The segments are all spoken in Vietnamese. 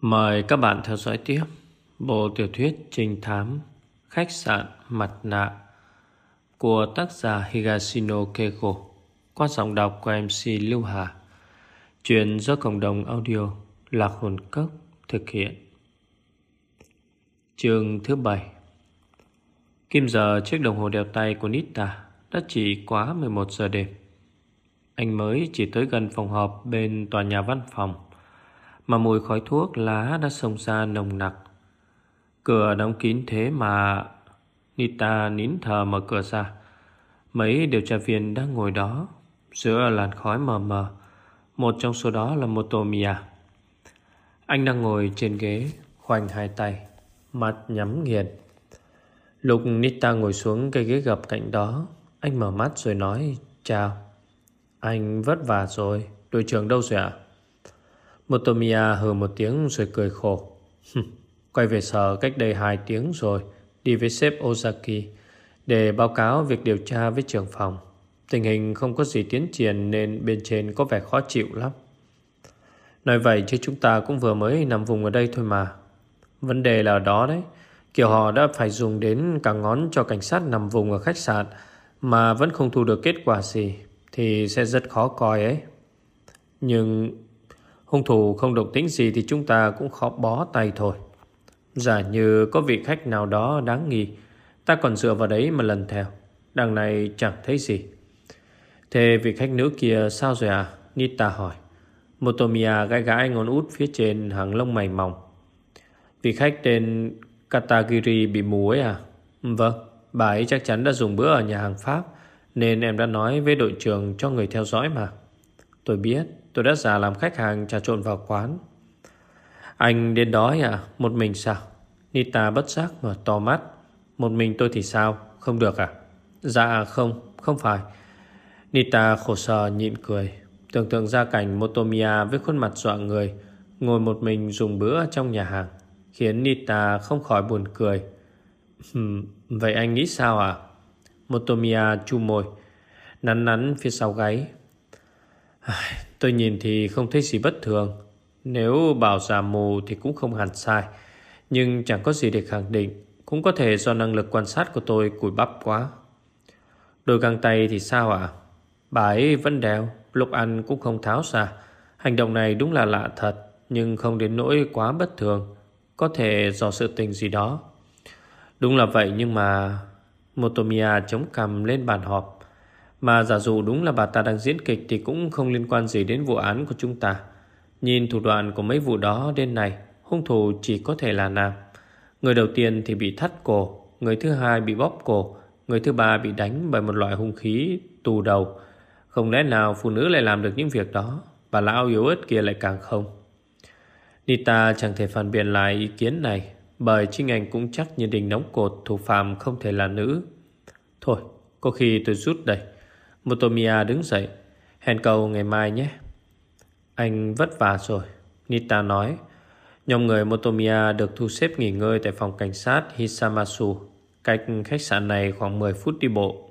Mời các bạn theo dõi tiếp bộ tiểu thuyết trinh thám, Khách sạn Mặt nạ của tác giả Higashino Keiko, qua giọng đọc của MC Lưu Hà. Chuyện do cộng đồng audio Lạc Hồn Cốc thực hiện. Chương thứ bảy Kim giờ chiếc đồng hồ đeo tay của Nita đã chỉ quá 11 giờ đêm. Anh mới chỉ tới gần phòng họp bên tòa nhà văn phòng mà mùi khói thuốc lá đã xông ra nồng nặc. Cửa đóng kín thế mà Nita nín thở mở cửa ra. Mấy điều tra viên đang ngồi đó giữa làn khói mờ mờ. Một trong số đó là Motomiya. Anh đang ngồi trên ghế, khoanh hai tay, mặt nhắm nghiền. Lúc Nita ngồi xuống cây ghế gập cạnh đó, anh mở mắt rồi nói Chào. Anh vất vả rồi, đội trưởng đâu rồi ạ? Motomiya hừ một tiếng rồi cười khổ. Quay về sở cách đây hai tiếng rồi, đi với sếp Ozaki để báo cáo việc điều tra với trưởng phòng. Tình hình không có gì tiến triển nên bên trên có vẻ khó chịu lắm. Nói vậy chứ chúng ta cũng vừa mới nằm vùng ở đây thôi mà. Vấn đề là ở đó đấy. Kiểu họ đã phải dùng đến cả ngón cho cảnh sát nằm vùng ở khách sạn mà vẫn không thu được kết quả gì thì sẽ rất khó coi ấy. Nhưng Hung thủ không động tính gì thì chúng ta cũng khó bó tay thôi. Giả như có vị khách nào đó đáng nghi, ta còn dựa vào đấy mà lần theo. Đằng này chẳng thấy gì. Thế vị khách nữ kia sao rồi à? Nita hỏi. Motomiya gãi gãi ngón út phía trên hàng lông mày mỏng. Vị khách tên Katagiri bị mù ấy à? Vâng, bà ấy chắc chắn đã dùng bữa ở nhà hàng Pháp nên em đã nói với đội trưởng cho người theo dõi mà. Tôi biết, Tôi đã giả làm khách hàng trà trộn vào quán. Anh đến đói à Một mình sao? Nita bất giác mở to mắt. Một mình tôi thì sao? Không được à? Dạ không Không phải. Nita khổ sở nhịn cười. Tưởng tượng ra cảnh Motomiya với khuôn mặt dọa người, Ngồi một mình dùng bữa trong nhà hàng, Khiến Nita không khỏi buồn cười. Vậy anh nghĩ sao à Motomiya chu môi, Nắn nắn phía sau gáy. Tôi nhìn thì không thấy gì bất thường. Nếu bảo giả mù thì cũng không hẳn sai. Nhưng chẳng có gì để khẳng định. Cũng có thể do năng lực quan sát của tôi cùi bắp quá. Đôi găng tay thì sao ạ? Bà ấy vẫn đeo. Lúc ăn cũng không tháo ra. Hành động này đúng là lạ thật, Nhưng không đến nỗi quá bất thường. Có thể do sự tình gì đó. Đúng là vậy nhưng mà Motomiya chống cằm lên bàn họp mà giả dụ đúng là bà ta đang diễn kịch Thì cũng không liên quan gì đến vụ án của chúng ta. Nhìn thủ đoạn của mấy vụ đó đến này Hung thủ chỉ có thể là nam. Người đầu tiên thì bị thắt cổ, Người thứ hai bị bóp cổ, Người thứ ba bị đánh bởi một loại hung khí tù đầu. Không lẽ nào phụ nữ lại làm được những việc đó, Bà lão yếu ớt kia lại càng không? Nita chẳng thể phản biện lại ý kiến này, Bởi chính anh cũng chắc như đình nóng cột Thủ phạm không thể là nữ. Thôi, có khi tôi rút đây. Motomiya đứng dậy. Hẹn cầu ngày mai nhé. Anh vất vả rồi Nita nói. Nhóm người Motomiya được thu xếp nghỉ ngơi Tại phòng cảnh sát Hisamatsu, Cách khách sạn này khoảng 10 phút đi bộ.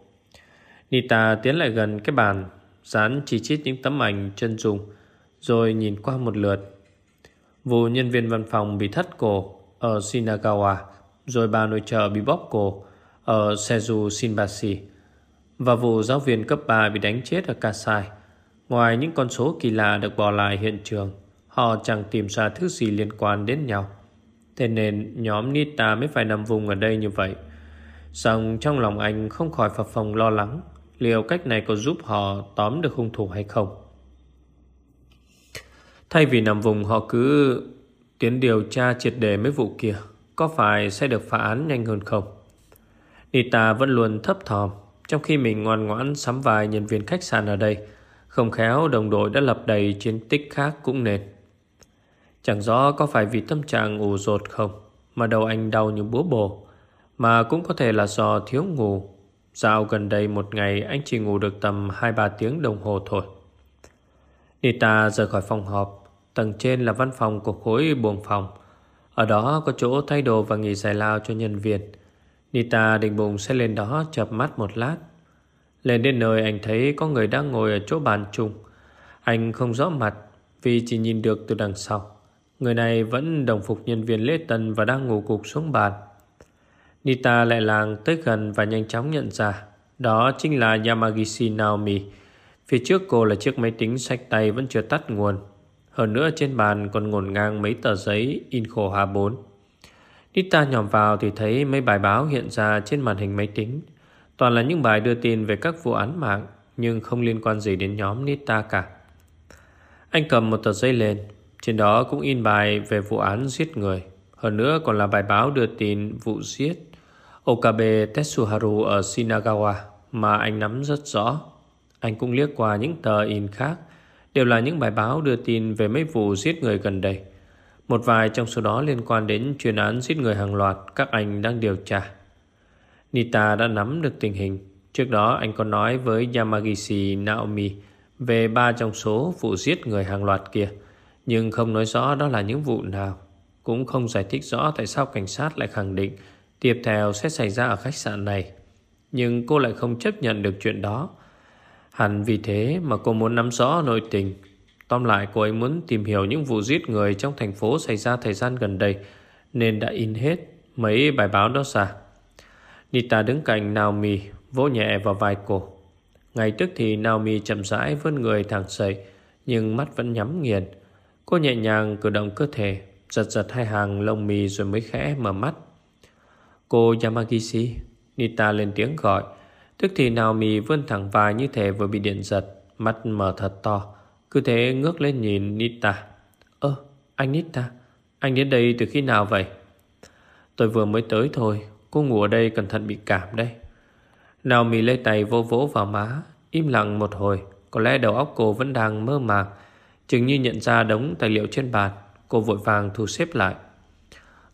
Nita tiến lại gần cái bàn Dán chỉ chít những tấm ảnh chân dung Rồi nhìn qua một lượt. Vụ nhân viên văn phòng bị thất cổ Ở Shinagawa Rồi bà nội trợ bị bóp cổ Ở Seju Shinbashi và vụ giáo viên cấp 3 bị đánh chết ở Kasai. Ngoài những con số kỳ lạ được bỏ lại hiện trường, họ chẳng tìm ra thứ gì liên quan đến nhau. Thế nên nhóm Nita mới phải nằm vùng ở đây như vậy. Xong trong lòng anh không khỏi phập phồng lo lắng liệu cách này có giúp họ tóm được hung thủ hay không. Thay vì nằm vùng họ cứ tiến điều tra triệt đề mấy vụ kia, có phải sẽ được phá án nhanh hơn không? Nita vẫn luôn thấp thòm trong khi mình ngoan ngoãn sắm vài nhân viên khách sạn ở đây, Không khéo đồng đội đã lập đầy chiến tích khác cũng nên. Chẳng rõ có phải vì tâm trạng ủ rột không Mà đầu anh đau như búa bổ, Mà cũng có thể là do thiếu ngủ. Dạo gần đây một ngày anh chỉ ngủ được tầm 2-3 tiếng đồng hồ thôi. Nita rời khỏi phòng họp, Tầng trên là văn phòng của khối buồng phòng. Ở đó có chỗ thay đồ và nghỉ giải lao cho nhân viên. Nita định bụng sẽ lên đó chập mắt một lát. Lên đến nơi anh thấy có người đang ngồi ở chỗ bàn chung. Anh không rõ mặt vì chỉ nhìn được từ đằng sau. Người này vẫn đồng phục nhân viên lễ tân và đang ngủ cục xuống bàn. Nita lại làng tới gần và nhanh chóng nhận ra đó chính là Yamagishi Naomi. Phía trước cô là chiếc máy tính sách tay vẫn chưa tắt nguồn. Hơn nữa trên bàn còn ngổn ngang mấy tờ giấy in khổ A4. Nita nhòm vào thì thấy mấy bài báo hiện ra trên màn hình máy tính. Toàn là những bài đưa tin về các vụ án mạng nhưng không liên quan gì đến nhóm Nita cả. Anh cầm một tờ giấy lên, trên đó cũng in bài về vụ án giết người. Hơn nữa còn là bài báo đưa tin vụ giết Okabe Tetsuharu ở Shinagawa mà anh nắm rất rõ. Anh cũng liếc qua những tờ in khác, đều là những bài báo đưa tin về mấy vụ giết người gần đây. Một vài trong số đó liên quan đến chuyên án giết người hàng loạt các anh đang điều tra. Nita đã nắm được tình hình. Trước đó anh có nói với Yamagishi Naomi về ba trong số vụ giết người hàng loạt kia, nhưng không nói rõ đó là những vụ nào. Cũng không giải thích rõ tại sao cảnh sát lại khẳng định tiếp theo sẽ xảy ra ở khách sạn này. Nhưng cô lại không chấp nhận được chuyện đó. Hẳn vì thế mà cô muốn nắm rõ nội tình. Tóm lại, cô ấy muốn tìm hiểu những vụ giết người trong thành phố xảy ra thời gian gần đây, nên đã in hết mấy bài báo đó ra. Nita đứng cạnh Naomi, vỗ nhẹ vào vai cô. Ngay tức thì Naomi chậm rãi vươn người thẳng dậy, nhưng mắt vẫn nhắm nghiền. Cô nhẹ nhàng cử động cơ thể, giật giật hai hàng lông mì rồi mới khẽ mở mắt. Cô Yamagishi Nita lên tiếng gọi Tức thì Naomi vươn thẳng vai như thể vừa bị điện giật, Mắt mở thật to cứ thế ngước lên nhìn Nita. Ơ, anh Nita, Anh đến đây từ khi nào vậy? Tôi vừa mới tới thôi, Cô ngủ ở đây cẩn thận bị cảm đây Nào mì lấy tay vô vỗ vào má, Im lặng một hồi. Có lẽ đầu óc cô vẫn đang mơ màng, Chừng như nhận ra đống tài liệu trên bàn. Cô vội vàng thu xếp lại.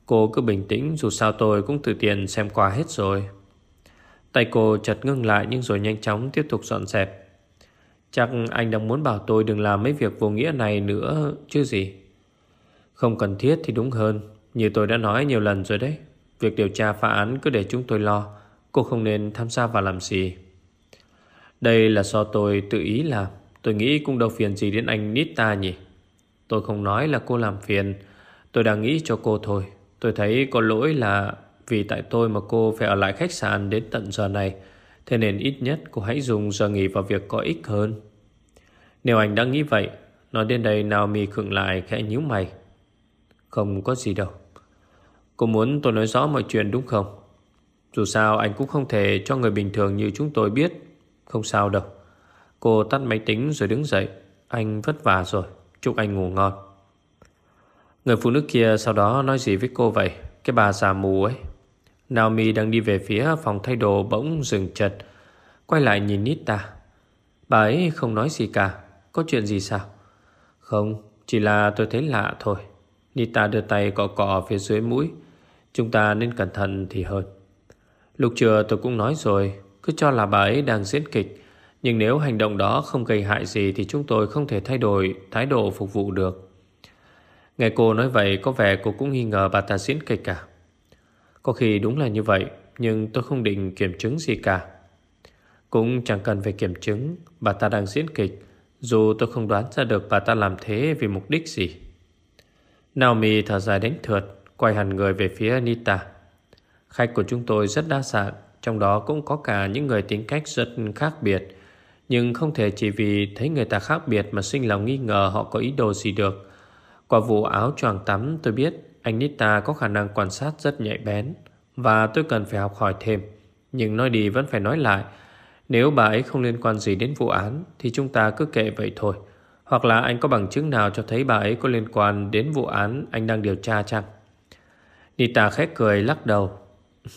Cô cứ bình tĩnh, dù sao tôi cũng từ tiền xem qua hết rồi. Tay cô chợt ngưng lại nhưng rồi nhanh chóng tiếp tục dọn dẹp. Chắc anh đang muốn bảo tôi đừng làm mấy việc vô nghĩa này nữa, chứ gì. Không cần thiết thì đúng hơn. Như tôi đã nói nhiều lần rồi đấy. Việc điều tra phá án cứ để chúng tôi lo. Cô không nên tham gia vào làm gì. Đây là do tôi tự ý làm. Tôi nghĩ cũng đâu phiền gì đến anh Nita nhỉ. Tôi không nói là cô làm phiền. Tôi đang nghĩ cho cô thôi. Tôi thấy có lỗi là vì tại tôi mà cô phải ở lại khách sạn đến tận giờ này. Thế nên ít nhất cô hãy dùng giờ nghỉ vào việc có ích hơn. Nếu anh đã nghĩ vậy, nói đến đây Naomi khựng lại khẽ nhíu mày. Không có gì đâu. Cô muốn tôi nói rõ mọi chuyện đúng không? Dù sao anh cũng không thể cho người bình thường như chúng tôi biết. Không sao đâu. Cô tắt máy tính rồi đứng dậy. Anh vất vả rồi. Chúc anh ngủ ngon. Người phụ nữ kia sau đó nói gì với cô vậy Cái bà già mù ấy Naomi đang đi về phía phòng thay đồ bỗng dừng chật. Quay lại nhìn Nita. Bà ấy không nói gì cả. Có chuyện gì sao? Không, Chỉ là tôi thấy lạ thôi. Nita đưa tay cọ cọ phía dưới mũi. Chúng ta nên cẩn thận thì hơn. Lúc trưa tôi cũng nói rồi. Cứ cho là bà ấy đang diễn kịch. Nhưng nếu hành động đó không gây hại gì Thì chúng tôi không thể thay đổi thái độ phục vụ được. Nghe cô nói vậy, có vẻ cô cũng nghi ngờ bà ta diễn kịch cả. Có khi đúng là như vậy, nhưng tôi không định kiểm chứng gì cả. Cũng chẳng cần phải kiểm chứng bà ta đang diễn kịch, dù tôi không đoán ra được bà ta làm thế vì mục đích gì. Naomi thở dài đánh thượt, quay hẳn người về phía Anita. Khách của chúng tôi rất đa dạng, trong đó cũng có cả những người tính cách rất khác biệt. Nhưng không thể chỉ vì thấy người ta khác biệt mà sinh lòng nghi ngờ họ có ý đồ gì được. Qua vụ áo choàng tắm tôi biết anh Nita có khả năng quan sát rất nhạy bén, và tôi cần phải học hỏi thêm. Nhưng nói đi vẫn phải nói lại. Nếu bà ấy không liên quan gì đến vụ án, thì chúng ta cứ kệ vậy thôi. Hoặc là anh có bằng chứng nào cho thấy bà ấy có liên quan đến vụ án anh đang điều tra chăng? Nita khét cười, lắc đầu.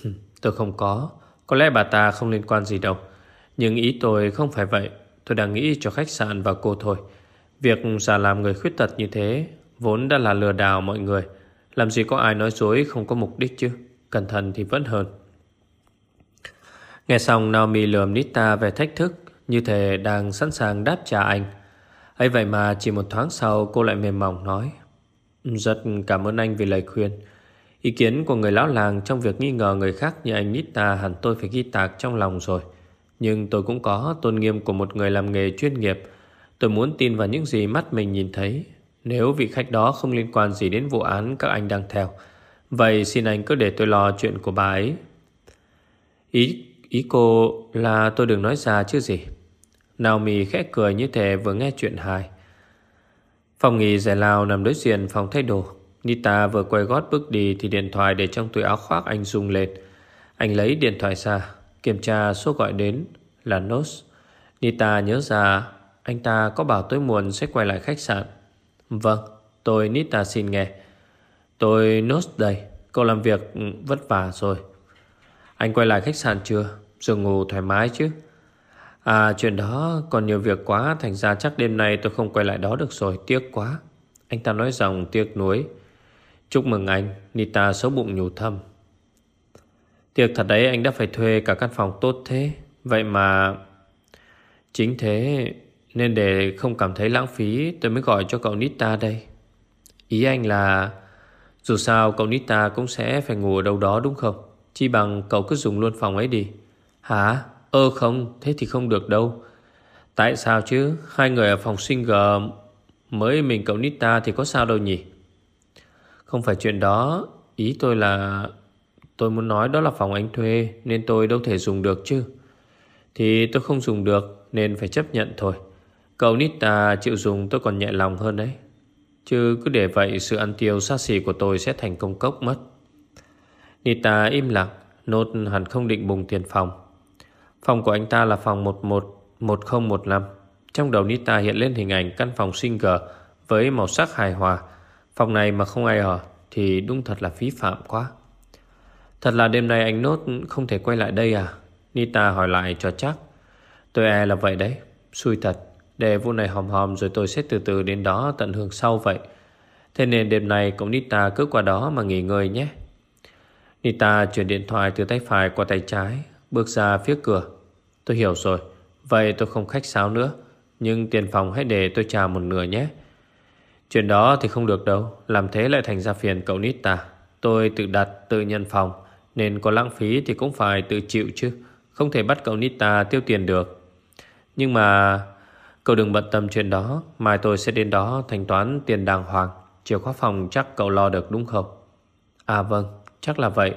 tôi không có. Có lẽ bà ta không liên quan gì đâu. Nhưng ý tôi không phải vậy. Tôi đang nghĩ cho khách sạn và cô thôi. Việc giả làm người khuyết tật như thế Vốn đã là lừa đảo mọi người làm gì có ai nói dối, không có mục đích chứ. Cẩn thận thì vẫn hơn. Nghe xong, Naomi lườm Nita về thách thức, Như thể đang sẵn sàng đáp trả anh. Ấy vậy mà chỉ một thoáng sau, Cô lại mềm mỏng nói, Rất cảm ơn anh vì lời khuyên. Ý kiến của người lão làng Trong việc nghi ngờ người khác như anh Nita Hẳn tôi phải ghi tạc trong lòng rồi. Nhưng tôi cũng có tôn nghiêm của một người làm nghề chuyên nghiệp. Tôi muốn tin vào những gì mắt mình nhìn thấy. Nếu vị khách đó không liên quan gì đến vụ án các anh đang theo, Vậy xin anh cứ để tôi lo chuyện của bà ấy. Ý ý cô là tôi đừng nói ra chứ gì. Naomi khẽ cười như thể vừa nghe chuyện hài. Phòng nghỉ giải lao nằm đối diện phòng thay đồ. Nita vừa quay gót bước đi Thì điện thoại để trong túi áo khoác anh rung lên. Anh lấy điện thoại ra, Kiểm tra số gọi đến là Nos Nita nhớ ra, Anh ta có bảo tối muộn sẽ quay lại khách sạn. Vâng Tôi Nita xin nghe. Tôi nốt đây, Cậu làm việc vất vả rồi. Anh quay lại khách sạn chưa? Giường ngủ thoải mái chứ? À chuyện đó còn nhiều việc quá, Thành ra chắc đêm nay tôi không quay lại đó được rồi, Tiếc quá. Anh ta nói rằng tiếc nuối. Chúc mừng anh, Nita xấu bụng nhủ thầm. Tiếc thật đấy, anh đã phải thuê cả căn phòng tốt thế. Vậy mà Chính thế nên để không cảm thấy lãng phí, Tôi mới gọi cho cậu Nita đây. Ý anh là, Dù sao cậu Nita cũng sẽ phải ngủ ở đâu đó đúng không? Chi bằng cậu cứ dùng luôn phòng ấy đi. Hả? Ơ không, thế thì không được đâu. Tại sao chứ? Hai người ở phòng single Mới mình cậu Nita thì có sao đâu nhỉ? Không phải chuyện đó. Ý tôi là, Tôi muốn nói đó là phòng anh thuê, Nên tôi đâu thể dùng được chứ. Thì tôi không dùng được, Nên phải chấp nhận thôi. Cậu Nita à, chịu dùng tôi còn nhẹ lòng hơn đấy. Chứ cứ để vậy Sự ăn tiêu xa xỉ của tôi sẽ thành công cốc mất. Nita à, im lặng, Nốt hẳn không định bùng tiền phòng. Phòng của anh ta là phòng 111015 Trong đầu Nita hiện lên hình ảnh căn phòng single Với màu sắc hài hòa. Phòng này mà không ai ở Thì đúng thật là phí phạm quá. Thật là đêm nay anh Nốt không thể quay lại đây à? Nita hỏi lại cho chắc. Tôi e là vậy đấy, Xui thật. Để vụ này hòm hòm rồi tôi sẽ từ từ đến đó tận hưởng sau vậy. Thế nên đêm nay cũng Nita cứ qua đó mà nghỉ ngơi nhé. Nita chuyển điện thoại từ tay phải qua tay trái, Bước ra phía cửa. Tôi hiểu rồi, Vậy tôi không khách sáo nữa, Nhưng tiền phòng hãy để tôi trả một nửa nhé. Chuyện đó thì không được đâu, Làm thế lại thành ra phiền cậu Nita. Tôi tự đặt, tự nhận phòng, Nên có lãng phí thì cũng phải tự chịu chứ, Không thể bắt cậu Nita tiêu tiền được. Nhưng mà Cậu đừng bận tâm chuyện đó. Mai tôi sẽ đến đó thanh toán tiền đàng hoàng. Chìa khóa phòng chắc cậu lo được đúng không? À vâng chắc là vậy.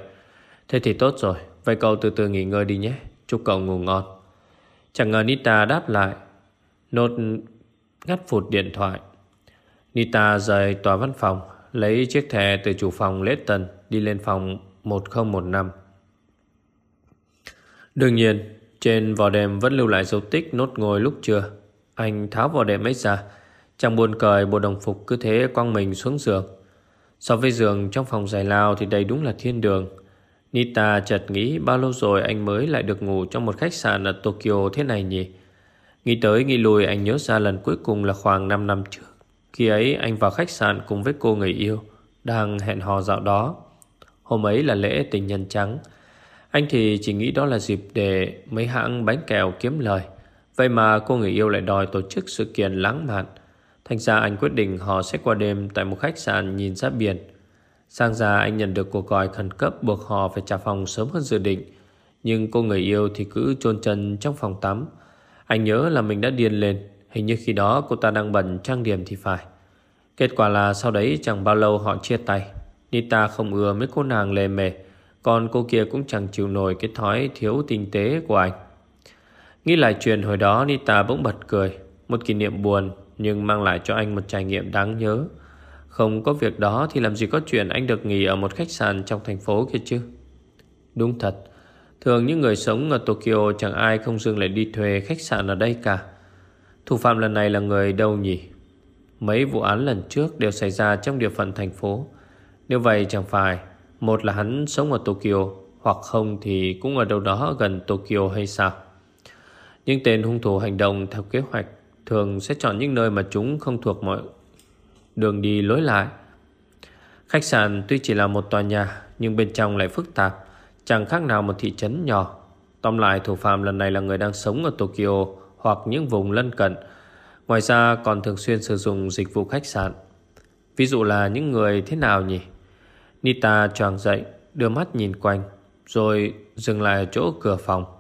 Thế thì tốt rồi. Vậy cậu từ từ nghỉ ngơi đi nhé. Chúc cậu ngủ ngon. Chẳng ngờ Nita đáp lại. Nốt ngắt phụt điện thoại. Nita rời tòa văn phòng, Lấy chiếc thẻ từ chủ phòng lết tần Đi lên phòng 1015 Đương nhiên, Trên vỏ đệm vẫn lưu lại dấu tích Nốt ngồi lúc trưa. Anh tháo vỏ đệm ấy ra chàng buồn cười bộ đồng phục cứ thế quăng mình xuống giường So với giường trong phòng giải lao Thì đây đúng là thiên đường Nita chợt nghĩ bao lâu rồi anh mới lại được ngủ trong một khách sạn ở Tokyo thế này nhỉ? Nghĩ tới nghĩ lùi anh nhớ ra lần cuối cùng là khoảng 5 năm trước. Khi ấy anh vào khách sạn cùng với cô người yêu, đang hẹn hò dạo đó. Hôm ấy là lễ tình nhân trắng. Anh thì chỉ nghĩ đó là dịp để mấy hãng bánh kẹo kiếm lời. Vậy mà cô người yêu lại đòi tổ chức sự kiện lãng mạn. Thành ra anh quyết định họ sẽ qua đêm tại một khách sạn nhìn ra biển. Sang ra anh nhận được cuộc gọi khẩn cấp buộc họ phải trả phòng sớm hơn dự định. Nhưng cô người yêu thì cứ chôn chân trong phòng tắm. Anh nhớ là mình đã điên lên. Hình như khi đó cô ta đang bận trang điểm thì phải. Kết quả là sau đấy chẳng bao lâu họ chia tay. Nita không ưa mấy cô nàng lề mề. Còn cô kia cũng chẳng chịu nổi cái thói thiếu tinh tế của anh. Nghĩ lại chuyện hồi đó Nita bỗng bật cười. Một kỷ niệm buồn nhưng mang lại cho anh một trải nghiệm đáng nhớ. Không có việc đó thì làm gì có chuyện anh được nghỉ ở một khách sạn trong thành phố kia chứ. Đúng thật, thường những người sống ở Tokyo chẳng ai không dừng lại đi thuê khách sạn ở đây cả. Thủ phạm lần này là người đâu nhỉ? Mấy vụ án lần trước đều xảy ra trong địa phận thành phố. Nếu vậy chẳng phải, một là hắn sống ở Tokyo, hoặc không thì cũng ở đâu đó gần Tokyo hay sao? Những tên hung thủ hành động theo kế hoạch thường sẽ chọn những nơi mà chúng không thuộc mọi đường đi lối lại. Khách sạn tuy chỉ là một tòa nhà nhưng bên trong lại phức tạp, chẳng khác nào một thị trấn nhỏ. Tóm lại thủ phạm lần này là người đang sống ở Tokyo hoặc những vùng lân cận. Ngoài ra còn thường xuyên sử dụng dịch vụ khách sạn. Ví dụ là những người thế nào nhỉ? Nita choàng dậy, đưa mắt nhìn quanh, rồi dừng lại ở chỗ cửa phòng.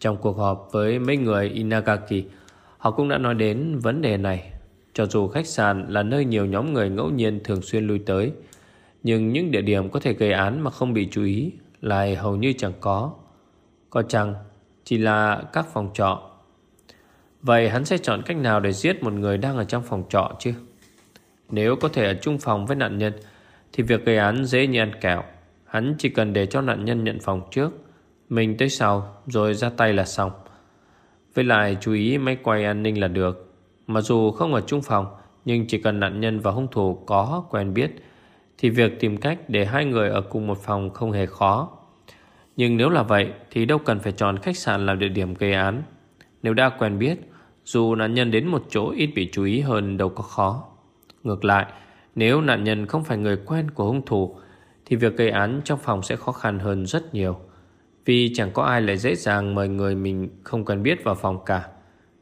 Trong cuộc họp với mấy người Inagaki, họ cũng đã nói đến vấn đề này. Cho dù khách sạn là nơi nhiều nhóm người ngẫu nhiên thường xuyên lui tới, nhưng những địa điểm có thể gây án mà không bị chú ý lại hầu như chẳng có. Có chăng chỉ là các phòng trọ. Vậy hắn sẽ chọn cách nào để giết một người đang ở trong phòng trọ chứ? Nếu có thể ở chung phòng với nạn nhân thì việc gây án dễ như ăn kẹo. Hắn chỉ cần để cho nạn nhân nhận phòng trước, mình tới sau rồi ra tay là xong. Với lại chú ý máy quay an ninh là được. Mặc dù không ở chung phòng, nhưng chỉ cần nạn nhân và hung thủ có quen biết thì việc tìm cách để hai người ở cùng một phòng không hề khó. Nhưng nếu là vậy thì đâu cần phải chọn khách sạn làm địa điểm gây án. Nếu đã quen biết, dù nạn nhân đến một chỗ ít bị chú ý hơn đâu có khó. Ngược lại, nếu nạn nhân không phải người quen của hung thủ thì việc gây án trong phòng sẽ khó khăn hơn rất nhiều. Vì chẳng có ai lại dễ dàng mời người mình không cần biết vào phòng cả.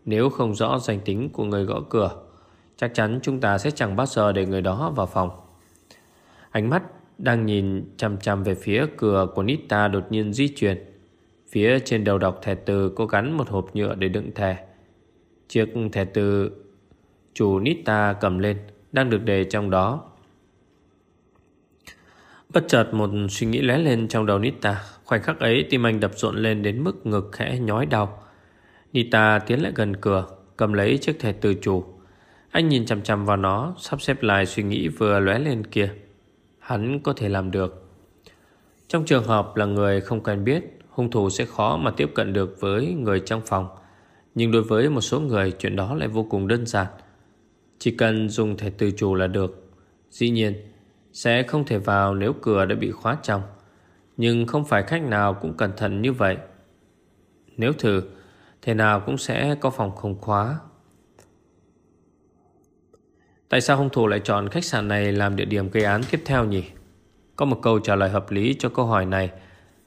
Nếu không rõ danh tính của người gõ cửa, chắc chắn chúng ta sẽ chẳng bao giờ để người đó vào phòng. Ánh mắt đang nhìn chăm chăm về phía cửa của Nita đột nhiên di chuyển. Phía trên đầu đọc thẻ từ có gắn một hộp nhựa để đựng thẻ. Chiếc thẻ từ chủ Nita cầm lên đang được để trong đó. Bất chợt một suy nghĩ lóe lên trong đầu Nita. Khoảnh khắc ấy tim anh đập rộn lên đến mức ngực khẽ nhói đau. Nita tiến lại gần cửa, cầm lấy chiếc thẻ từ chủ. Anh nhìn chằm chằm vào nó, sắp xếp lại suy nghĩ vừa lóe lên kia hắn có thể làm được. Trong trường hợp là người không quen biết, hung thủ sẽ khó mà tiếp cận được với người trong phòng. Nhưng đối với một số người, chuyện đó lại vô cùng đơn giản. Chỉ cần dùng thẻ từ chủ là được. Dĩ nhiên, sẽ không thể vào nếu cửa đã bị khóa trong. Nhưng không phải khách nào cũng cẩn thận như vậy. Nếu thử, thế nào cũng sẽ có phòng không khóa. Tại sao hung thủ lại chọn khách sạn này làm địa điểm gây án tiếp theo nhỉ? Có một câu trả lời hợp lý cho câu hỏi này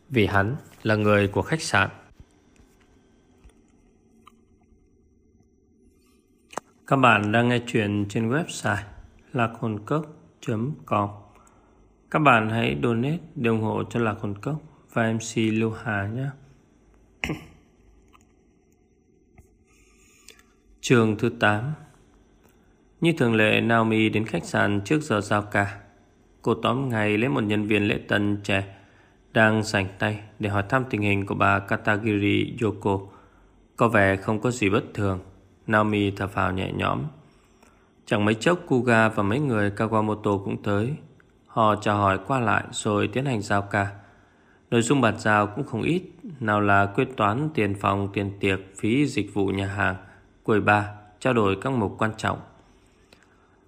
vì hắn là người của khách sạn. Các bạn đang nghe chuyện trên website lacooncorp.com. Các bạn hãy donate để ủng hộ cho Lạc Hồn Cốc và MC Lưu Hà nhé. Trường thứ 8 như thường lệ, Naomi đến khách sạn trước giờ giao ca. Cô tóm ngay lấy một nhân viên lễ tân trẻ Đang sành tay để hỏi thăm tình hình của bà Katagiri Yoko. Có vẻ không có gì bất thường. Naomi thở phào nhẹ nhõm. Chẳng mấy chốc Kuga và mấy người Kawamoto cũng tới. Họ chào hỏi qua lại rồi tiến hành giao ca. Nội dung bàn giao cũng không ít Nào là quyết toán tiền phòng, tiền tiệc, phí dịch vụ nhà hàng. Quầy ba, trao đổi các mục quan trọng.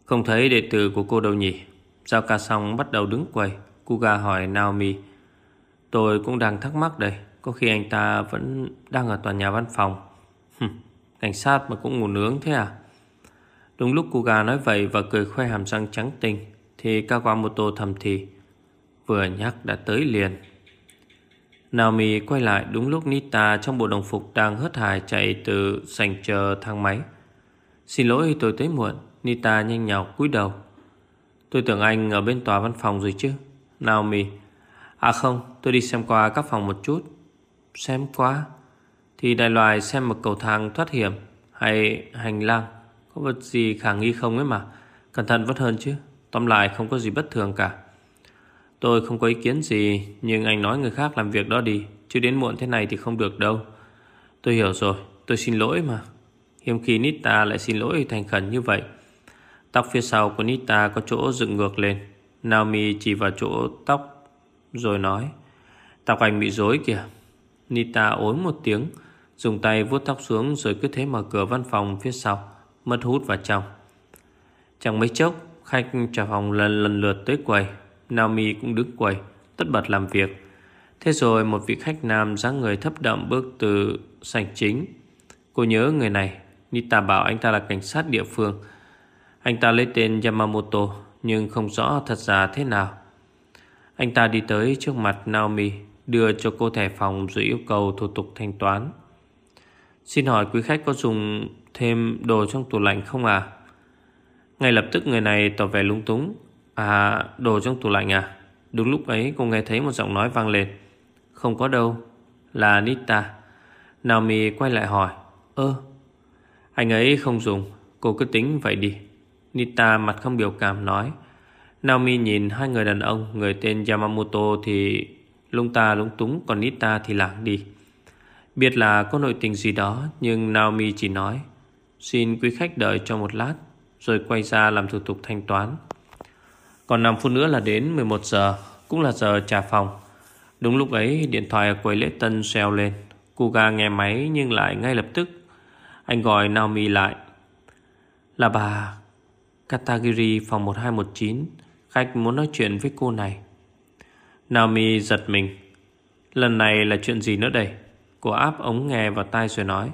Không thấy đệ tử của cô đâu nhỉ? Giao ca xong bắt đầu đứng quầy. Kuga hỏi Naomi Tôi cũng đang thắc mắc đây. Có khi anh ta vẫn đang ở tòa nhà văn phòng. Cảnh sát mà cũng ngủ nướng thế à? Đúng lúc Kuga nói vậy Và cười khoe hàm răng trắng tinh. Thì Kawamoto thầm thì, Vừa nhắc đã tới liền. Naomi quay lại đúng lúc Nita trong bộ đồng phục đang hớt hải chạy từ sành chờ thang máy. Xin lỗi, tôi tới muộn. Nita nhanh nhào cúi đầu. Tôi tưởng anh ở bên tòa văn phòng rồi chứ, Naomi. À không, tôi đi xem qua các phòng một chút. Xem qua? Thì đại loại xem một cầu thang thoát hiểm Hay hành lang, Có vật gì khả nghi không ấy mà, Cẩn thận vẫn hơn chứ. Tóm lại, không có gì bất thường cả. Tôi không có ý kiến gì, Nhưng anh nói người khác làm việc đó đi. Chứ đến muộn thế này thì không được đâu. Tôi hiểu rồi, Tôi xin lỗi mà. Hiếm khi Nita lại xin lỗi thành khẩn như vậy. Tóc phía sau của Nita có chỗ dựng ngược lên. Naomi chỉ vào chỗ tóc, Rồi nói, Tóc anh bị rối kìa. Nita ối một tiếng, Dùng tay vuốt tóc xuống rồi cứ thế mở cửa văn phòng phía sau, Mất hút vào trong. Chẳng mấy chốc Khách trả phòng lần lần lượt tới quầy Naomi cũng đứng quầy, Tất bật làm việc Thế rồi một vị khách nam dáng người thấp đậm bước từ sảnh chính Cô nhớ người này, Nita bảo anh ta là cảnh sát địa phương anh ta lấy tên Yamamoto, nhưng không rõ thật ra thế nào. Anh ta đi tới trước mặt Naomi, đưa cho cô thẻ phòng rồi yêu cầu thủ tục thanh toán. Xin hỏi quý khách có dùng thêm đồ trong tủ lạnh không à? Ngay lập tức người này tỏ vẻ lung túng. À, đồ trong tủ lạnh à? Đúng lúc ấy cô nghe thấy một giọng nói vang lên. Không có đâu. Là Nita. Naomi quay lại hỏi. Ơ, anh ấy không dùng. Cô cứ tính vậy đi Nita mặt không biểu cảm nói Naomi nhìn hai người đàn ông Người tên Yamamoto thì lung ta lung túng Còn Nita thì lảng đi Biết là có nội tình gì đó Nhưng Naomi chỉ nói Xin quý khách đợi cho một lát rồi quay ra làm thủ tục thanh toán. Còn 5 phút nữa là đến 11 giờ, Cũng là giờ trả phòng. Đúng lúc ấy, điện thoại ở quầy lễ tân xeo lên. Kuga nghe máy nhưng lại ngay lập tức. Anh gọi Naomi lại. Là bà Katagiri, phòng 1219 Khách muốn nói chuyện với cô này. Naomi giật mình. Lần này là chuyện gì nữa đây? Cô áp ống nghe vào tai rồi nói.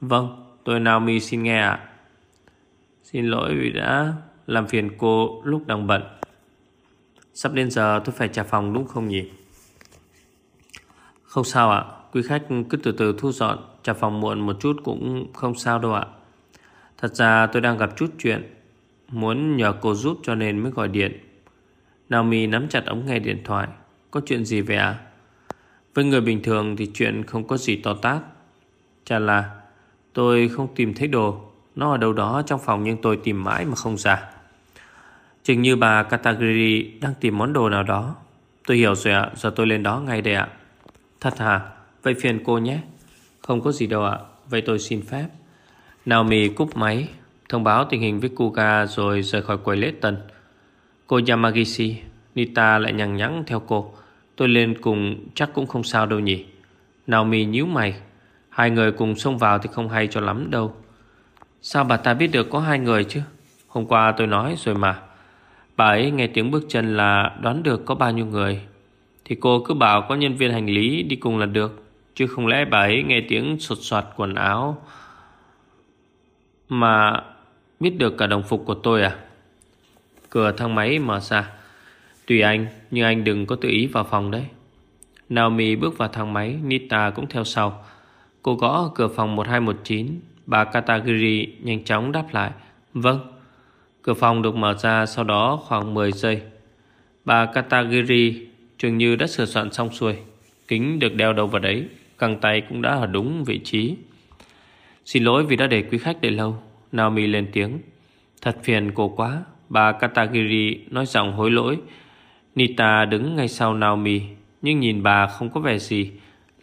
Vâng tôi Naomi xin nghe ạ. Xin lỗi vì đã làm phiền cô lúc đang bận. Sắp đến giờ tôi phải trả phòng đúng không nhỉ? Không sao ạ. Quý khách cứ từ từ thu dọn, Trả phòng muộn một chút cũng không sao đâu ạ. Thật ra tôi đang gặp chút chuyện, Muốn nhờ cô giúp cho nên mới gọi điện. Naomi nắm chặt ống nghe điện thoại, Có chuyện gì vậy ạ? Với người bình thường thì chuyện không có gì to tát. Chả là, Tôi không tìm thấy đồ. Nó ở đâu đó trong phòng nhưng tôi tìm mãi mà không ra. Chừng như bà Katagiri đang tìm món đồ nào đó. Tôi hiểu rồi ạ, Giờ tôi lên đó ngay đây ạ. Thật hả? Vậy phiền cô nhé. Không có gì đâu ạ, Vậy tôi xin phép. Naomi cúp máy, Thông báo tình hình với Kuga rồi rời khỏi quầy lễ tân. Cô Yamagishi Nita lại nhằng nhắng theo cô. Tôi lên cùng chắc cũng không sao đâu nhỉ. Naomi nhíu mày. Hai người cùng xông vào thì không hay cho lắm đâu. Sao bà ta biết được có hai người chứ? Hôm qua tôi nói rồi mà. Bà ấy nghe tiếng bước chân là đoán được có bao nhiêu người. Thì cô cứ bảo có nhân viên hành lý đi cùng là được, Chứ không lẽ bà ấy nghe tiếng sột soạt quần áo Mà biết được cả đồng phục của tôi à? Cửa thang máy mở ra. Tùy anh, Nhưng anh đừng có tự ý vào phòng đấy. Naomi bước vào thang máy, Nita cũng theo sau. Cô gõ cửa phòng 1219 Bà Katagiri nhanh chóng đáp lại Vâng. Cửa phòng được mở ra sau đó khoảng 10 giây. Bà Katagiri Trường như đã sửa soạn xong xuôi. Kính được đeo đầu vào đấy Căng tay cũng đã ở đúng vị trí. Xin lỗi vì đã để quý khách đợi lâu, Naomi lên tiếng. Thật phiền cô quá, Bà Katagiri nói giọng hối lỗi. Nita đứng ngay sau Naomi, Nhưng nhìn bà không có vẻ gì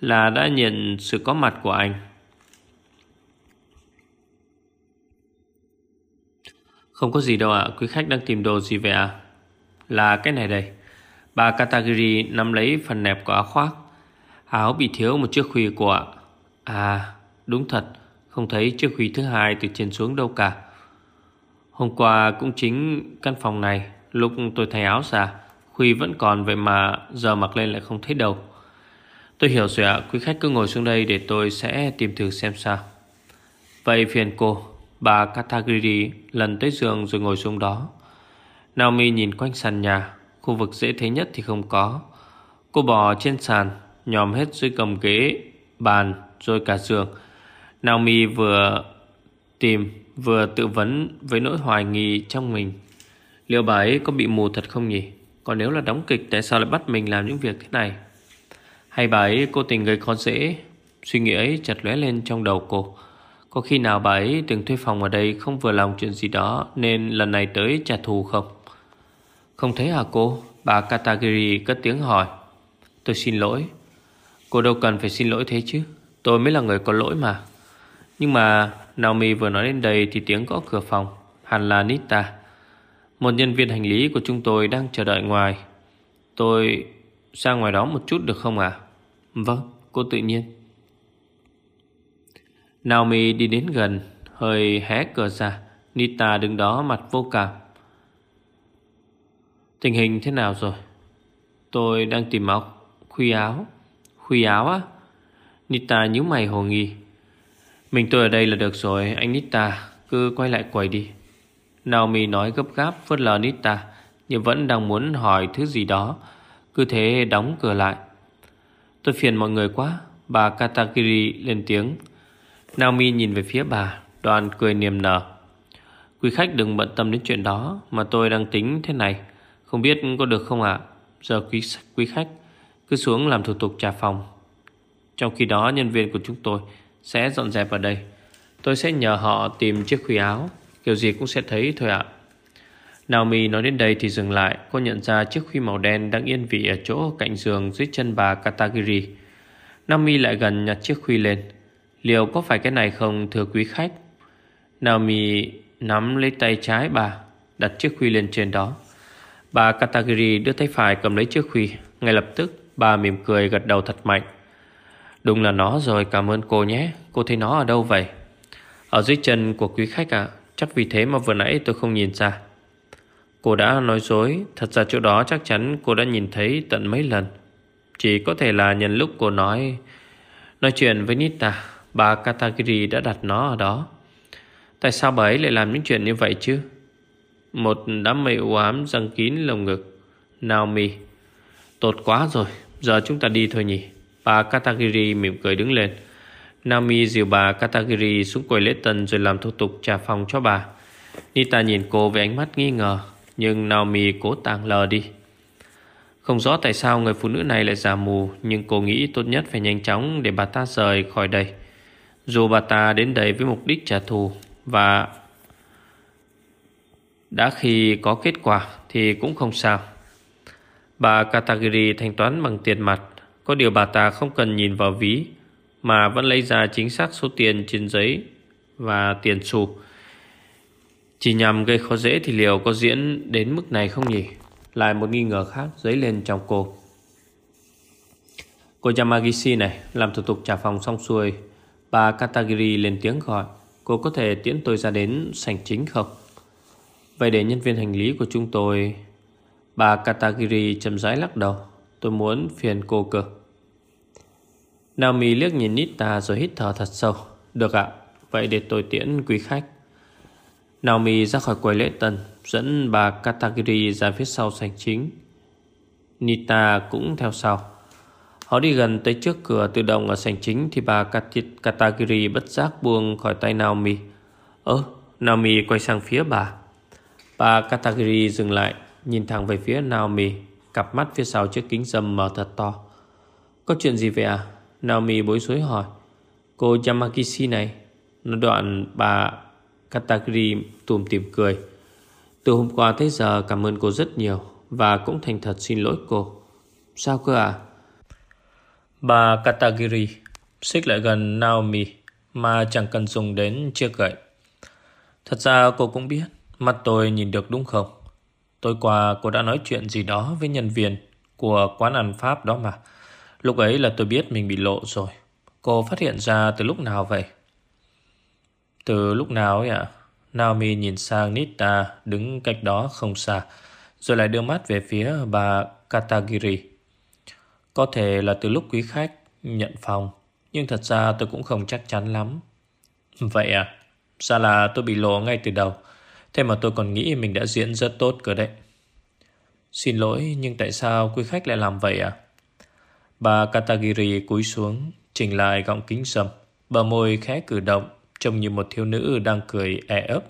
Là đã nhận sự có mặt của anh. Không có gì đâu ạ, Quý khách đang tìm đồ gì vậy ạ? Là cái này đây. Bà Katagiri nắm lấy phần nẹp của áo khoác. Áo bị thiếu một chiếc khuy của ạ. À đúng thật. Không thấy chiếc khuy thứ hai từ trên xuống đâu cả. Hôm qua cũng chính căn phòng này, Lúc tôi thay áo ra, Khuy vẫn còn vậy mà giờ mặc lên lại không thấy đâu. Tôi hiểu rồi ạ, Quý khách cứ ngồi xuống đây để tôi sẽ tìm thử xem sao. Vậy phiền cô. Bà Katagiri lần tới giường rồi ngồi xuống đó. Naomi nhìn quanh sàn nhà, Khu vực dễ thấy nhất thì không có. Cô bò trên sàn, Nhòm hết dưới cầm ghế, Bàn, rồi cả giường. Naomi vừa tìm, Vừa tự vấn với nỗi hoài nghi trong mình. Liệu bà ấy có bị mù thật không nhỉ? Còn nếu là đóng kịch, Tại sao lại bắt mình làm những việc thế này? Hay bà ấy cố tình gây khó dễ? Suy nghĩ ấy chợt lóe lên trong đầu cô. Có khi nào bà ấy từng thuê phòng ở đây Không vừa lòng chuyện gì đó Nên lần này tới trả thù không? Không thấy hả cô? Bà Katagiri cất tiếng hỏi. Tôi xin lỗi. Cô đâu cần phải xin lỗi thế chứ? Tôi mới là người có lỗi mà. Nhưng mà Naomi vừa nói đến đây thì tiếng gõ cửa phòng. Hẳn là Nita Một nhân viên hành lý của chúng tôi đang chờ đợi ngoài. Tôi sang ngoài đó một chút được không ạ? Vâng, cô tự nhiên. Naomi đi đến gần, Hơi hé cửa ra. Nita đứng đó mặt vô cảm. Tình hình thế nào rồi? Tôi đang tìm áo, Khuy áo. Khuy áo á? Nita nhíu mày hồ nghi. Mình tôi ở đây là được rồi, Anh Nita, cứ quay lại quầy đi. Naomi nói gấp gáp, phớt lờ Nita, Nhưng vẫn đang muốn hỏi thứ gì đó. Cứ thế đóng cửa lại. Tôi phiền mọi người quá, Bà Katakiri lên tiếng. Naomi nhìn về phía bà Đoàn cười niềm nở. Quý khách đừng bận tâm đến chuyện đó Mà tôi đang tính thế này. Không biết có được không ạ? Giờ quý, quý khách cứ xuống làm thủ tục trả phòng. Trong khi đó nhân viên của chúng tôi sẽ dọn dẹp ở đây. Tôi sẽ nhờ họ tìm chiếc khuy áo. Kiểu gì cũng sẽ thấy thôi ạ. Naomi nói đến đây thì dừng lại. Cô nhận ra chiếc khuy màu đen đang yên vị Ở chỗ cạnh giường dưới chân bà Katagiri. Naomi lại gần nhặt chiếc khuy lên. Liệu có phải cái này không, thưa quý khách? Naomi nắm lấy tay trái bà, Đặt chiếc khuy lên trên đó. Bà Katagiri đưa tay phải cầm lấy chiếc khuy. Ngay lập tức, bà mỉm cười gật đầu thật mạnh. Đúng là nó rồi, cảm ơn cô nhé. Cô thấy nó ở đâu vậy? Ở dưới chân của quý khách à Chắc vì thế mà vừa nãy tôi không nhìn ra. Cô đã nói dối. Thật ra chỗ đó chắc chắn cô đã nhìn thấy tận mấy lần. Chỉ có thể là nhân lúc cô nói Nói chuyện với Nita. Bà Katagiri đã đặt nó ở đó. Tại sao bà ấy lại làm những chuyện như vậy chứ? Một đám mây u ám răng kín lồng ngực. Naomi Tốt quá rồi, Giờ chúng ta đi thôi nhỉ? Bà Katagiri mỉm cười đứng lên. Naomi dìu bà Katagiri xuống quầy lễ tân Rồi làm thủ tục trả phòng cho bà. Nita nhìn cô với ánh mắt nghi ngờ, Nhưng Naomi cố tàng lờ đi. Không rõ tại sao người phụ nữ này lại giả mù, Nhưng cô nghĩ tốt nhất phải nhanh chóng Để bà ta rời khỏi đây. Dù bà ta đến đây với mục đích trả thù Và đã khi có kết quả Thì cũng không sao. Bà Katagiri thanh toán bằng tiền mặt. Có điều bà ta không cần nhìn vào ví, Mà vẫn lấy ra chính xác số tiền trên giấy Và tiền xu. Chỉ nhằm gây khó dễ thì liệu có diễn đến mức này không nhỉ? Lại một nghi ngờ khác dấy lên trong cô. Cô Yamagishi này, Làm thủ tục trả phòng xong xuôi Bà Katagiri lên tiếng gọi, Cô có thể tiễn tôi ra đến sảnh chính không? Vậy để nhân viên hành lý của chúng tôi Bà Katagiri chậm rãi lắc đầu, Tôi muốn phiền cô cơ. Naomi liếc nhìn Nita rồi hít thở thật sâu, Được ạ, Vậy để tôi tiễn quý khách. Naomi ra khỏi quầy lễ tân, Dẫn bà Katagiri ra phía sau sảnh chính. Nita cũng theo sau. Họ đi gần tới trước cửa tự động ở sảnh chính Thì bà Katagiri bất giác buông khỏi tay Naomi. Ơ, Naomi quay sang phía bà. Bà Katagiri dừng lại, Nhìn thẳng về phía Naomi, Cặp mắt phía sau chiếc kính dâm mở thật to. Có chuyện gì vậy à? Naomi bối rối hỏi. Cô Yamakishi này. Nó đoạn, bà Katagiri tùm tìm cười. Từ hôm qua tới giờ cảm ơn cô rất nhiều Và cũng thành thật xin lỗi cô. Sao cơ à? Bà Katagiri Xích lại gần Naomi Mà chẳng cần dùng đến chiếc gậy Thật ra cô cũng biết Mắt tôi nhìn được đúng không Tối qua cô đã nói chuyện gì đó với nhân viên của quán ăn Pháp đó mà. Lúc ấy là tôi biết mình bị lộ rồi. Cô phát hiện ra từ lúc nào vậy? Từ lúc nào ấy ạ? Naomi nhìn sang Nita đứng cách đó không xa, rồi lại đưa mắt về phía bà Katagiri. Có thể là từ lúc quý khách nhận phòng, nhưng thật ra tôi cũng không chắc chắn lắm. Vậy à? Sao là tôi bị lộ ngay từ đầu? Thế mà tôi còn nghĩ mình đã diễn rất tốt cơ đấy. Xin lỗi, nhưng tại sao quý khách lại làm vậy à? Bà Katagiri cúi xuống, chỉnh lại gọng kính sầm, bờ môi khẽ cử động, trông như một thiếu nữ đang cười e ấp.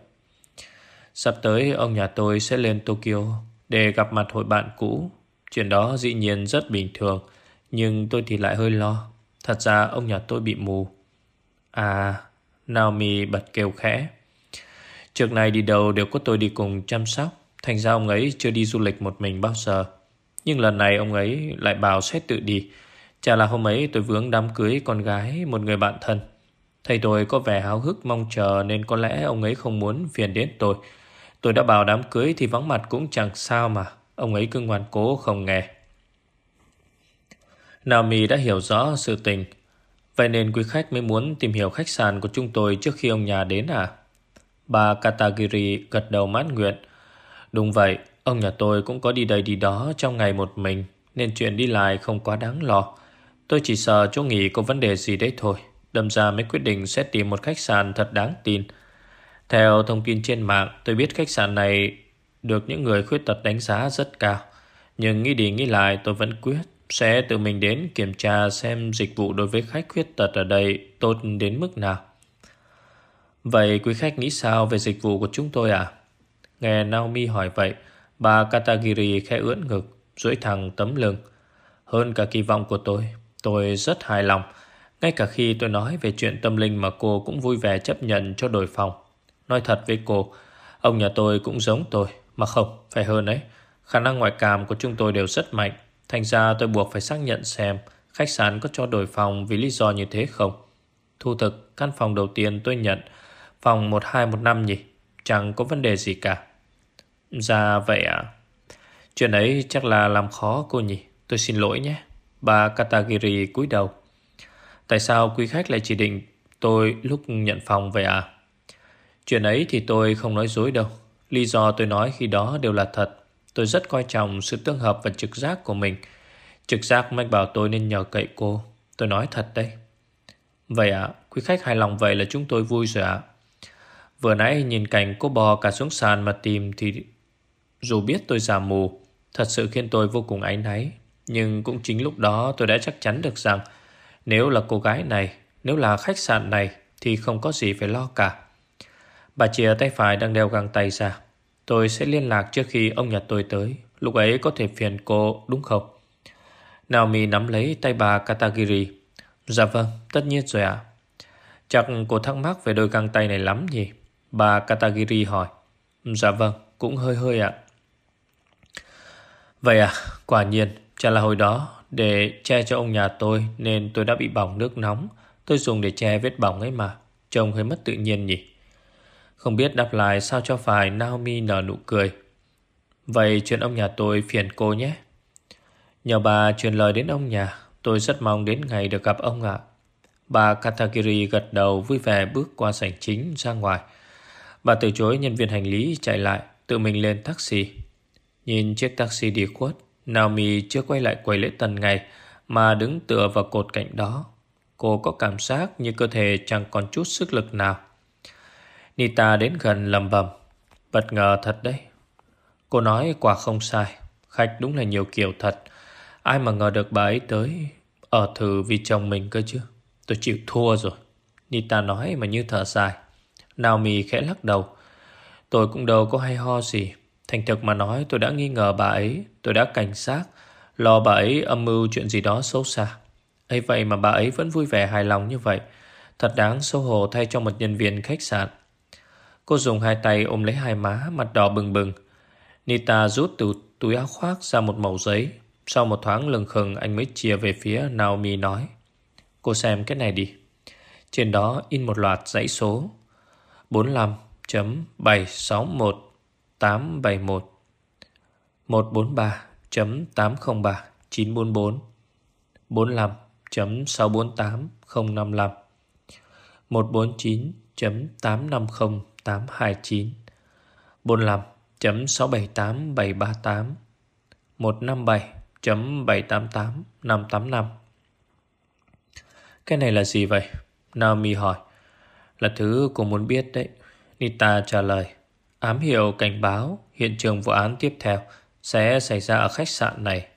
Sắp tới ông nhà tôi sẽ lên Tokyo để gặp mặt hội bạn cũ. Chuyện đó dĩ nhiên rất bình thường, nhưng tôi thì lại hơi lo. Thật ra ông nhà tôi bị mù. À, Naomi bật kêu khẽ. Trước này đi đâu đều có tôi đi cùng chăm sóc Thành ra ông ấy chưa đi du lịch một mình bao giờ Nhưng lần này ông ấy lại bảo sẽ tự đi Chả là hôm ấy tôi vướng đám cưới con gái một người bạn thân Thầy tôi có vẻ háo hức mong chờ Nên có lẽ ông ấy không muốn phiền đến tôi Tôi đã bảo đám cưới thì vắng mặt cũng chẳng sao mà Ông ấy cứ ngoan cố không nghe Naomi đã hiểu rõ sự tình Vậy nên quý khách mới muốn tìm hiểu khách sạn của chúng tôi trước khi ông nhà đến à? Bà Katagiri gật đầu mãn nguyện. Đúng vậy, ông nhà tôi cũng có đi đây đi đó trong ngày một mình, nên chuyện đi lại không quá đáng lo. Tôi chỉ sợ chỗ nghỉ có vấn đề gì đấy thôi. Đâm ra mới quyết định sẽ tìm một khách sạn thật đáng tin. Theo thông tin trên mạng, tôi biết khách sạn này được những người khuyết tật đánh giá rất cao. Nhưng nghĩ đi nghĩ lại tôi vẫn quyết sẽ tự mình đến kiểm tra xem dịch vụ đối với khách khuyết tật ở đây tốt đến mức nào. Vậy quý khách nghĩ sao về dịch vụ của chúng tôi à? Nghe Naomi hỏi vậy, bà Katagiri khẽ ưỡn ngực, duỗi thẳng tấm lưng. Hơn cả kỳ vọng của tôi, tôi rất hài lòng. Ngay cả khi tôi nói về chuyện tâm linh mà cô cũng vui vẻ chấp nhận cho đổi phòng. Nói thật với cô, ông nhà tôi cũng giống tôi, mà không, phải hơn đấy. Khả năng ngoại cảm của chúng tôi đều rất mạnh. Thành ra tôi buộc phải xác nhận xem khách sạn có cho đổi phòng vì lý do như thế không. Thu thực, căn phòng đầu tiên tôi nhận, phòng 1215 nhỉ, chẳng có vấn đề gì cả. Ra dạ, vậy à? Chuyện ấy chắc là làm khó cô nhỉ, tôi xin lỗi nhé. Bà Katagiri cúi đầu. Tại sao quý khách lại chỉ định tôi lúc nhận phòng vậy à? Chuyện ấy thì tôi không nói dối đâu. Lý do tôi nói khi đó đều là thật. Tôi rất coi trọng sự tương hợp và trực giác của mình. Trực giác mách bảo tôi nên nhờ cậy cô. Tôi nói thật đấy. Vậy ạ, quý khách hài lòng vậy là chúng tôi vui rồi ạ. Vừa nãy nhìn cảnh cô bò cả xuống sàn mà tìm thì dù biết tôi già mù, thật sự khiến tôi vô cùng áy náy. Nhưng cũng chính lúc đó tôi đã chắc chắn được rằng nếu là cô gái này, nếu là khách sạn này thì không có gì phải lo cả. Bà chìa tay phải đang đeo găng tay ra. Tôi sẽ liên lạc trước khi ông nhà tôi tới. Lúc ấy có thể phiền cô đúng không? Naomi nắm lấy tay bà Katagiri. Dạ vâng, tất nhiên rồi ạ. À. Chắc cô thắc mắc về đôi găng tay này lắm nhỉ? Bà Katagiri hỏi. Dạ vâng, cũng hơi hơi ạ. Vậy à, quả nhiên, chả là hồi đó để che cho ông nhà tôi nên tôi đã bị bỏng nước nóng. Tôi dùng để che vết bỏng ấy mà. Trông hơi mất tự nhiên nhỉ? Không biết đáp lại sao cho phải Naomi nở nụ cười. Vậy chuyện ông nhà tôi phiền cô nhé. Nhờ bà truyền lời đến ông nhà, tôi rất mong đến ngày được gặp ông ạ. Bà Katagiri gật đầu vui vẻ bước qua sảnh chính ra ngoài. Bà từ chối nhân viên hành lý chạy lại, tự mình lên taxi. Nhìn chiếc taxi đi khuất, Naomi chưa quay lại quầy lễ tân ngày mà đứng tựa vào cột cạnh đó. Cô có cảm giác như cơ thể chẳng còn chút sức lực nào. Nita đến gần lầm bầm. Bất ngờ thật đấy. Cô nói quả không sai. Khách đúng là nhiều kiểu thật. Ai mà ngờ được bà ấy tới, ở thử vì chồng mình cơ chứ. Tôi chịu thua rồi. Nita nói mà như thở dài. Naomi khẽ lắc đầu. Tôi cũng đâu có hay ho gì. Thành thực mà nói, tôi đã nghi ngờ bà ấy. Tôi đã cảnh giác. Lo bà ấy âm mưu chuyện gì đó xấu xa. ấy vậy mà bà ấy vẫn vui vẻ hài lòng như vậy. Thật đáng xấu hổ thay cho một nhân viên khách sạn. Cô dùng hai tay ôm lấy hai má, mặt đỏ bừng bừng. Nita rút từ túi áo khoác ra một mẩu giấy. Sau một thoáng lừng khừng anh mới chia về phía Naomi nói. Cô xem cái này đi. Trên đó in một loạt dãy số 45.761 871 143.803 944 45.648 055 149.850 829 45.678738 157.788 585 Cái này là gì vậy? Naomi hỏi. Là thứ cô muốn biết đấy. Nita trả lời. Ám hiệu cảnh báo, hiện trường vụ án tiếp theo sẽ xảy ra ở khách sạn này.